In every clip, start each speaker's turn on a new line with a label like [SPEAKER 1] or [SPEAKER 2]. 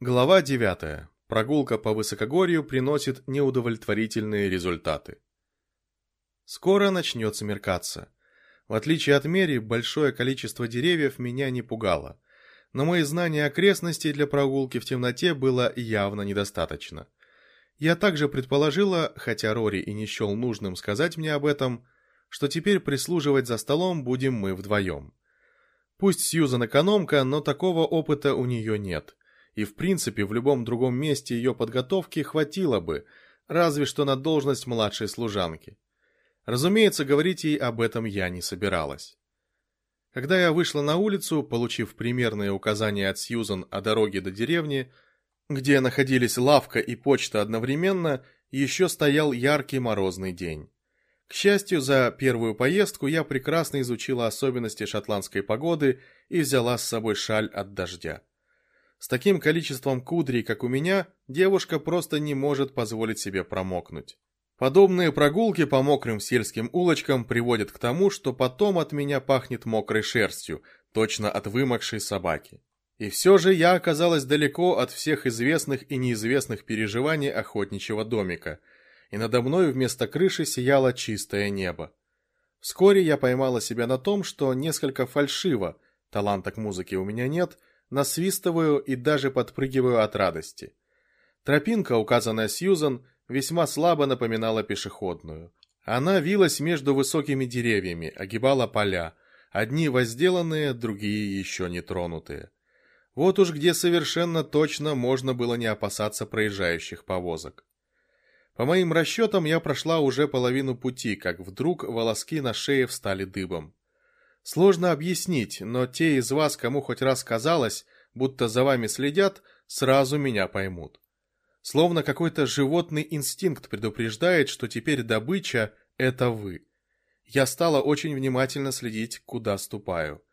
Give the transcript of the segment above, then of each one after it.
[SPEAKER 1] Глава 9. Прогулка по высокогорью приносит неудовлетворительные результаты. Скоро начнет смеркаться. В отличие от Мери, большое количество деревьев меня не пугало. Но мои знания окрестностей для прогулки в темноте было явно недостаточно. Я также предположила, хотя Рори и не счел нужным сказать мне об этом, что теперь прислуживать за столом будем мы вдвоем. Пусть Сьюзан экономка, но такого опыта у нее нет и в принципе в любом другом месте ее подготовки хватило бы, разве что на должность младшей служанки. Разумеется, говорить ей об этом я не собиралась. Когда я вышла на улицу, получив примерные указания от Сьюзан о дороге до деревни, где находились лавка и почта одновременно, еще стоял яркий морозный день. К счастью, за первую поездку я прекрасно изучила особенности шотландской погоды и взяла с собой шаль от дождя. С таким количеством кудрей, как у меня, девушка просто не может позволить себе промокнуть. Подобные прогулки по мокрым сельским улочкам приводят к тому, что потом от меня пахнет мокрой шерстью, точно от вымокшей собаки. И все же я оказалась далеко от всех известных и неизвестных переживаний охотничьего домика, и надо мной вместо крыши сияло чистое небо. Вскоре я поймала себя на том, что несколько фальшиво, таланта к музыке у меня нет, насвистываю и даже подпрыгиваю от радости. Тропинка, указанная Сьюзан, весьма слабо напоминала пешеходную. Она вилась между высокими деревьями, огибала поля, одни возделанные, другие еще не тронутые. Вот уж где совершенно точно можно было не опасаться проезжающих повозок. По моим расчетам, я прошла уже половину пути, как вдруг волоски на шее встали дыбом. Сложно объяснить, но те из вас, кому хоть раз казалось, будто за вами следят, сразу меня поймут. Словно какой-то животный инстинкт предупреждает, что теперь добыча – это вы. Я стала очень внимательно следить, куда ступаю.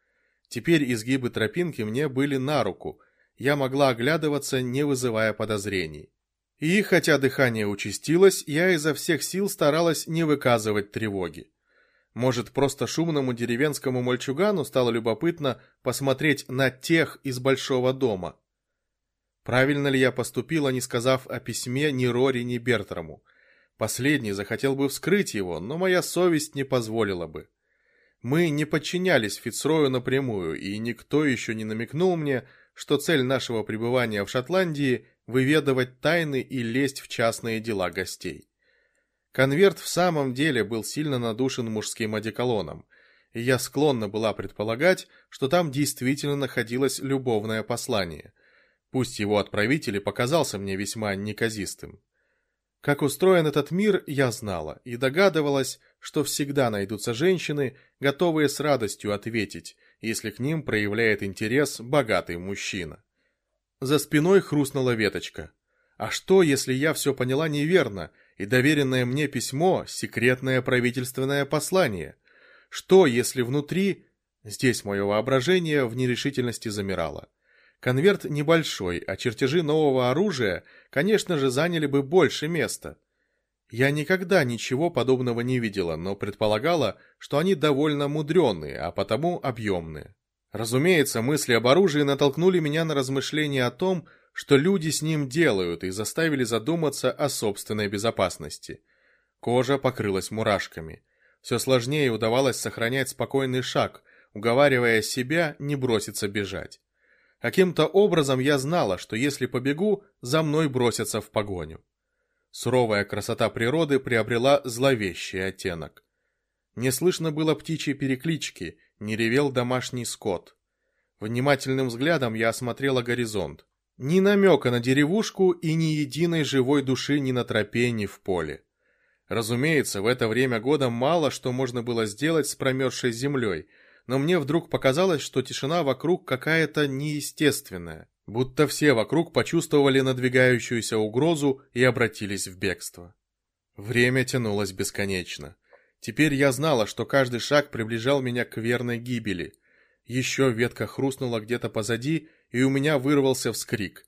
[SPEAKER 1] Теперь изгибы тропинки мне были на руку, я могла оглядываться, не вызывая подозрений. И хотя дыхание участилось, я изо всех сил старалась не выказывать тревоги. Может, просто шумному деревенскому мальчугану стало любопытно посмотреть на тех из большого дома. Правильно ли я поступила, не сказав о письме ни Рори, ни Бертраму? Последний захотел бы вскрыть его, но моя совесть не позволила бы. Мы не подчинялись Фицрою напрямую, и никто еще не намекнул мне, что цель нашего пребывания в Шотландии – выведывать тайны и лезть в частные дела гостей. Конверт в самом деле был сильно надушен мужским одеколоном, и я склонна была предполагать, что там действительно находилось любовное послание, пусть его отправитель и показался мне весьма неказистым. Как устроен этот мир, я знала и догадывалась, что всегда найдутся женщины, готовые с радостью ответить, если к ним проявляет интерес богатый мужчина. За спиной хрустнула веточка. А что, если я все поняла неверно, и доверенное мне письмо – секретное правительственное послание? Что, если внутри... Здесь мое воображение в нерешительности замирало. Конверт небольшой, а чертежи нового оружия, конечно же, заняли бы больше места. Я никогда ничего подобного не видела, но предполагала, что они довольно мудреные, а потому объемные. Разумеется, мысли об оружии натолкнули меня на размышления о том, что люди с ним делают и заставили задуматься о собственной безопасности. Кожа покрылась мурашками. Все сложнее удавалось сохранять спокойный шаг, уговаривая себя не броситься бежать. Каким-то образом я знала, что если побегу, за мной бросятся в погоню. Суровая красота природы приобрела зловещий оттенок. Не слышно было птичьей переклички, не ревел домашний скот. Внимательным взглядом я осмотрела горизонт. Ни намека на деревушку и ни единой живой души ни на тропе, ни в поле. Разумеется, в это время года мало что можно было сделать с промерзшей землей, но мне вдруг показалось, что тишина вокруг какая-то неестественная, будто все вокруг почувствовали надвигающуюся угрозу и обратились в бегство. Время тянулось бесконечно. Теперь я знала, что каждый шаг приближал меня к верной гибели. Еще ветка хрустнула где-то позади, и у меня вырвался вскрик.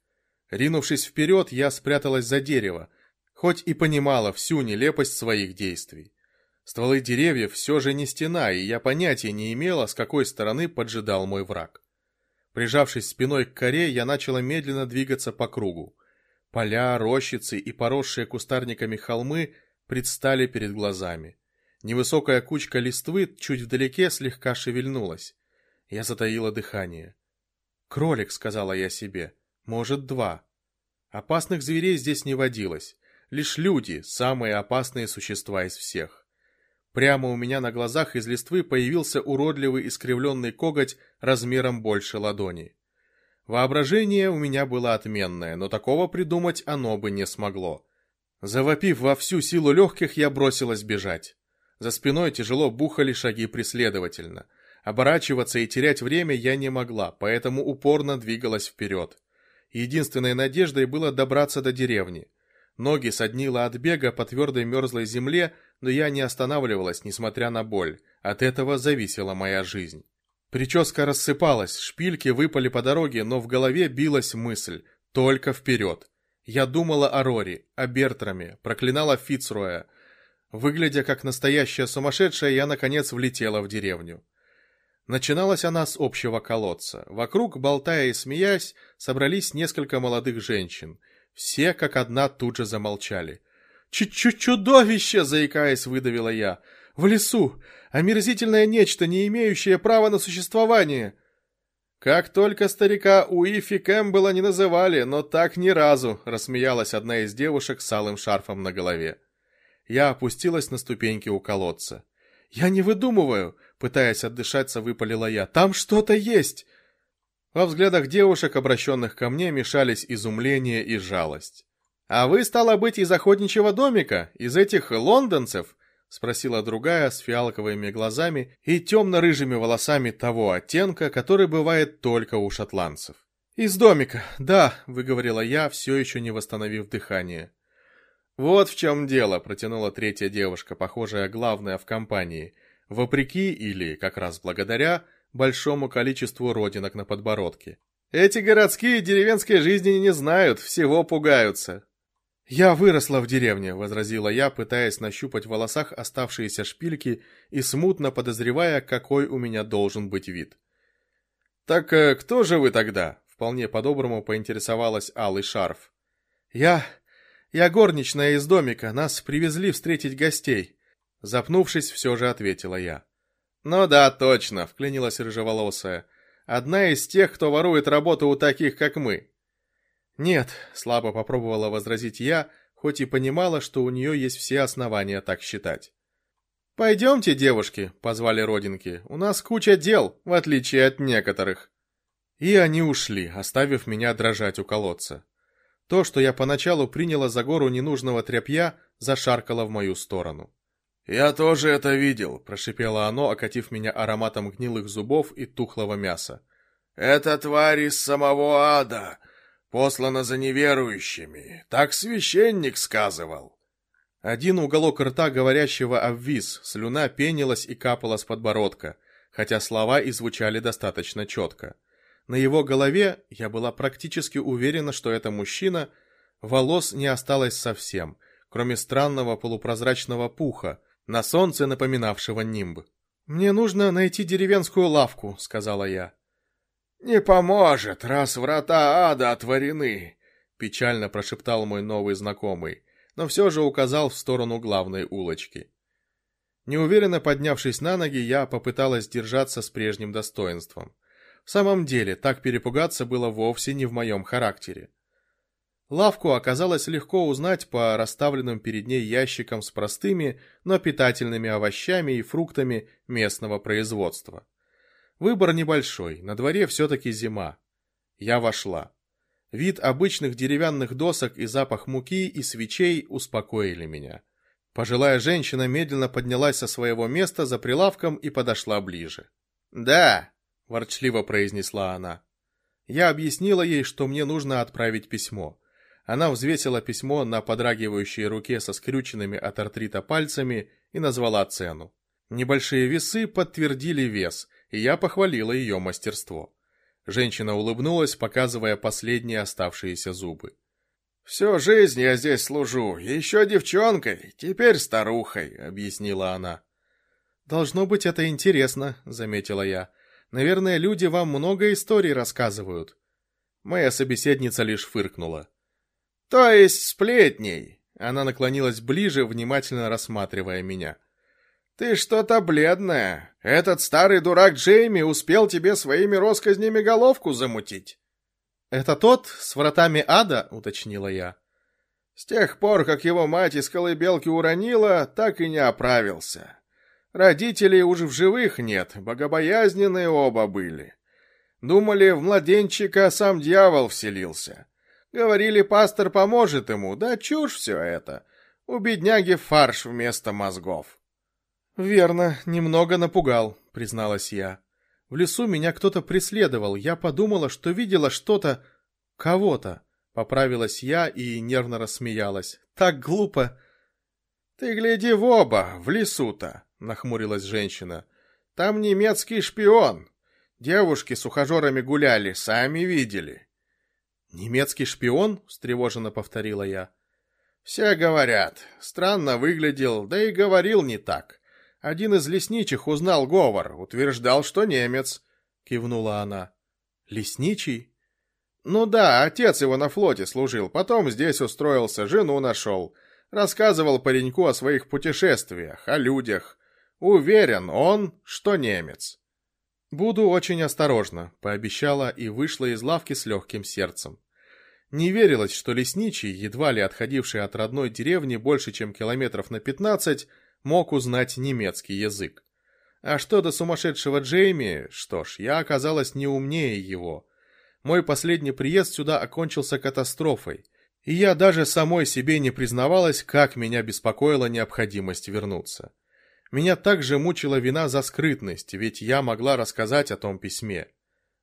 [SPEAKER 1] Ринувшись вперед, я спряталась за дерево, хоть и понимала всю нелепость своих действий. Стволы деревьев все же не стена, и я понятия не имела, с какой стороны поджидал мой враг. Прижавшись спиной к коре, я начала медленно двигаться по кругу. Поля, рощицы и поросшие кустарниками холмы предстали перед глазами. Невысокая кучка листвы чуть вдалеке слегка шевельнулась. Я затаила дыхание. «Кролик», — сказала я себе, — «может, два». Опасных зверей здесь не водилось. Лишь люди — самые опасные существа из всех. Прямо у меня на глазах из листвы появился уродливый искривленный коготь размером больше ладони. Воображение у меня было отменное, но такого придумать оно бы не смогло. Завопив во всю силу легких, я бросилась бежать. За спиной тяжело бухали шаги преследовательно. Оборачиваться и терять время я не могла, поэтому упорно двигалась вперед. Единственной надеждой было добраться до деревни. Ноги соднило от бега по твердой мерзлой земле, но я не останавливалась, несмотря на боль. От этого зависела моя жизнь. Прическа рассыпалась, шпильки выпали по дороге, но в голове билась мысль «только вперед». Я думала о Рори, о Бертраме, проклинала Фицроя. Выглядя как настоящая сумасшедшая, я, наконец, влетела в деревню. Начиналась она с общего колодца. Вокруг, болтая и смеясь, собрались несколько молодых женщин. Все, как одна, тут же замолчали. «Чуть-чуть заикаясь, выдавила я. «В лесу! Омерзительное нечто, не имеющее права на существование!» «Как только старика Уифи Кэмпбелла не называли, но так ни разу!» — рассмеялась одна из девушек с алым шарфом на голове. Я опустилась на ступеньки у колодца. «Я не выдумываю!» — пытаясь отдышаться, выпалила я. «Там что-то есть!» Во взглядах девушек, обращенных ко мне, мешались изумление и жалость. «А вы, стало быть, из охотничьего домика? Из этих лондонцев?» — спросила другая с фиалковыми глазами и темно-рыжими волосами того оттенка, который бывает только у шотландцев. «Из домика, да», — выговорила я, все еще не восстановив дыхание. «Вот в чем дело», — протянула третья девушка, похожая главная в компании, вопреки или, как раз благодаря, большому количеству родинок на подбородке. «Эти городские деревенской жизни не знают, всего пугаются». «Я выросла в деревне», — возразила я, пытаясь нащупать в волосах оставшиеся шпильки и смутно подозревая, какой у меня должен быть вид. «Так э, кто же вы тогда?» — вполне по-доброму поинтересовалась Алый Шарф. «Я... «Я горничная из домика, нас привезли встретить гостей», — запнувшись, все же ответила я. «Ну да, точно», — вклинилась рыжеволосая. «Одна из тех, кто ворует работу у таких, как мы». «Нет», — слабо попробовала возразить я, хоть и понимала, что у нее есть все основания так считать. «Пойдемте, девушки», — позвали родинки, — «у нас куча дел, в отличие от некоторых». И они ушли, оставив меня дрожать у колодца. То, что я поначалу приняла за гору ненужного тряпья, зашаркало в мою сторону.
[SPEAKER 2] «Я тоже это видел», —
[SPEAKER 1] прошипело оно, окатив меня ароматом гнилых зубов и тухлого мяса.
[SPEAKER 2] «Это тварь из самого ада, послана за неверующими. Так священник сказывал».
[SPEAKER 1] Один уголок рта говорящего обвис, слюна пенилась и капала с подбородка, хотя слова и звучали достаточно четко. На его голове, я была практически уверена, что это мужчина, волос не осталось совсем, кроме странного полупрозрачного пуха, на солнце напоминавшего нимб. «Мне нужно найти деревенскую лавку», — сказала я.
[SPEAKER 2] «Не поможет, раз врата ада отворены», — печально прошептал мой новый знакомый, но все же указал в сторону главной улочки.
[SPEAKER 1] Неуверенно поднявшись на ноги, я попыталась держаться с прежним достоинством. В самом деле, так перепугаться было вовсе не в моем характере. Лавку оказалось легко узнать по расставленным перед ней ящикам с простыми, но питательными овощами и фруктами местного производства. Выбор небольшой, на дворе все-таки зима. Я вошла. Вид обычных деревянных досок и запах муки и свечей успокоили меня. Пожилая женщина медленно поднялась со своего места за прилавком и подошла ближе. «Да, — ворчливо произнесла она. Я объяснила ей, что мне нужно отправить письмо. Она взвесила письмо на подрагивающей руке со скрюченными от артрита пальцами и назвала цену. Небольшие весы подтвердили вес, и я похвалила ее мастерство. Женщина улыбнулась, показывая последние оставшиеся зубы.
[SPEAKER 2] «Всю жизнь я здесь служу, еще девчонкой, теперь старухой», — объяснила она.
[SPEAKER 1] «Должно быть, это интересно», — заметила я. Наверное, люди вам много историй рассказывают. Моя собеседница лишь фыркнула.
[SPEAKER 2] То есть сплетней. Она наклонилась ближе, внимательно рассматривая меня. Ты что-то бледная. Этот старый дурак Джейми успел тебе своими росказнями головку замутить.
[SPEAKER 1] Это тот с вратами ада, уточнила я.
[SPEAKER 2] С тех пор, как его мать из колыбелки уронила, так и не оправился. Родителей уже в живых нет, богобоязненные оба были. Думали, в младенчика сам дьявол вселился. Говорили, пастор поможет ему, да чушь все это. У бедняги фарш вместо мозгов.
[SPEAKER 1] Верно, немного напугал, призналась я. В лесу меня кто-то преследовал, я подумала, что видела что-то, кого-то. Поправилась я и нервно рассмеялась. Так глупо.
[SPEAKER 2] Ты гляди в оба, в лесу-то, нахмурилась женщина. Там немецкий шпион. Девушки с ухажерами гуляли, сами видели.
[SPEAKER 1] Немецкий шпион? встревоженно повторила я.
[SPEAKER 2] Все говорят. Странно выглядел, да и говорил не так. Один из лесничих узнал говор, утверждал, что немец, кивнула она.
[SPEAKER 1] Лесничий?
[SPEAKER 2] Ну да, отец его на флоте служил, потом здесь устроился, жену нашел. Рассказывал пареньку о своих путешествиях, о людях. Уверен он, что немец.
[SPEAKER 1] Буду очень осторожна, пообещала и вышла из лавки с легким сердцем. Не верилось, что лесничий, едва ли отходивший от родной деревни больше, чем километров на пятнадцать, мог узнать немецкий язык. А что до сумасшедшего Джейми, что ж, я оказалась не умнее его. Мой последний приезд сюда окончился катастрофой, и я даже самой себе не признавалась, как меня беспокоила необходимость вернуться. Меня также мучила вина за скрытность, ведь я могла рассказать о том письме.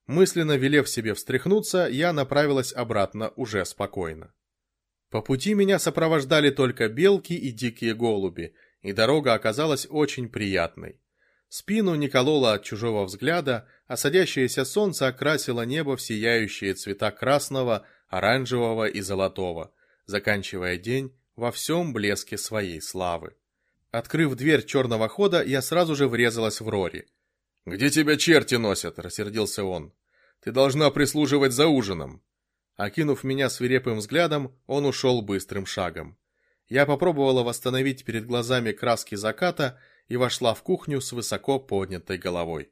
[SPEAKER 1] Мысленно велев себе встряхнуться, я направилась обратно уже спокойно. По пути меня сопровождали только белки и дикие голуби, и дорога оказалась очень приятной. Спину не кололо от чужого взгляда, а садящееся солнце окрасило небо в сияющие цвета красного, оранжевого и золотого, заканчивая день во всем блеске своей славы. Открыв дверь черного хода, я сразу же врезалась в Рори.
[SPEAKER 2] «Где тебя черти носят?» – рассердился он. «Ты должна прислуживать за ужином».
[SPEAKER 1] Окинув меня свирепым взглядом, он ушел быстрым шагом. Я попробовала восстановить перед глазами краски заката и вошла в кухню с высоко поднятой головой.